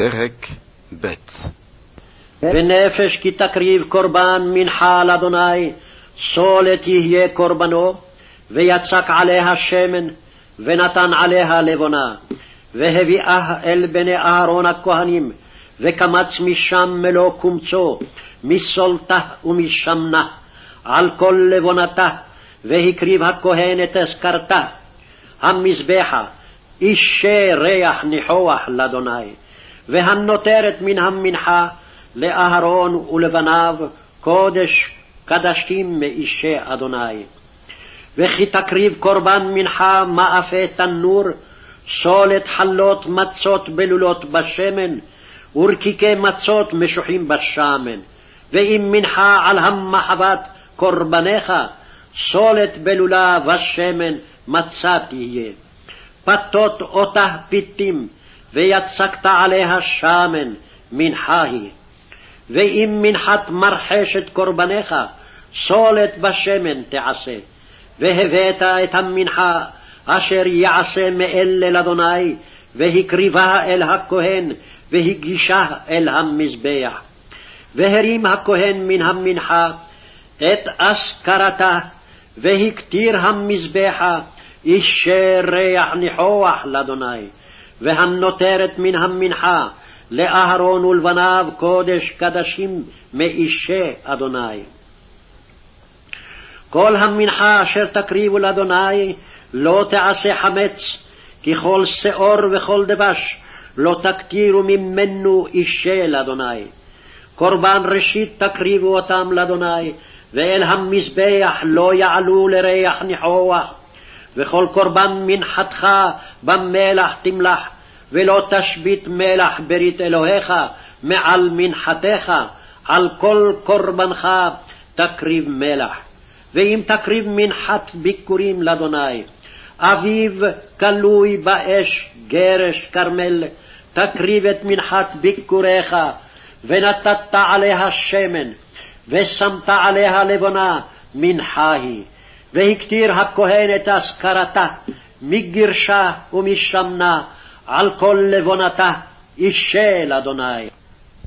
פרק ב' ונפש כי תקריב קורבן מנחה לאדוני, סולת יהיה קורבנו, ויצק עליה שמן, ונתן עליה לבונה. והביאה אל בני אהרון הכהנים, וקמץ משם מלוא קומצו, מסולתה ומשמנה, על כל לבונתה, והקריב הכהן את אזכרתה. המזבחה, אישי ריח ניחוח לאדוני, והנותרת מן המנחה לאהרון ולבניו, קודש קדשים מאישי אדוני. וכי תקריב קורבן מנחה מאפה תנור, סולת חלות מצות בלולות בשמן, ורקיקי מצות משוחים בשמן. ואם מנחה על המחבת קורבניך, סולת בלולה ושמן מצה תהיה. פתות אותה פיתים, ויצקת עליה שמן, מנחה היא. ואם מנחת מרחשת קורבניך, סולת בשמן תעשה. והבאת את המנחה אשר יעשה מאלה לאדוני, והקריבה אל הכהן, והגישה אל המזבח. והרים הכהן מן המנחה את אזכרתה, והקטיר המזבחה, אישי ריח ניחוח לאדוני, והנותרת מן המנחה לאהרון ולבניו קודש קדשים מאישי אדוני. כל המנחה אשר תקריבו לאדוני לא תעשה חמץ, כי כל שאור וכל דבש לא תקטירו ממנו אישי לאדוני. קורבן ראשית תקריבו אותם לאדוני, ואל המזבח לא יעלו לריח ניחוח, וכל קורבן מנחתך במלח תמלח, ולא תשבית מלח ברית אלוהיך מעל מנחתך, על כל קורבנך תקריב מלח. ואם תקריב מנחת ביכורים לאדוני, אביב כלוי באש גרש כרמל, תקריב את מנחת ביכוריך, ונתת עליה שמן, ושמת עליה לבונה, מנחה היא. והקטיר הכהן את אזכרתה, מגרשה ומשמנה, על כל לבונתה, אישל אדוני.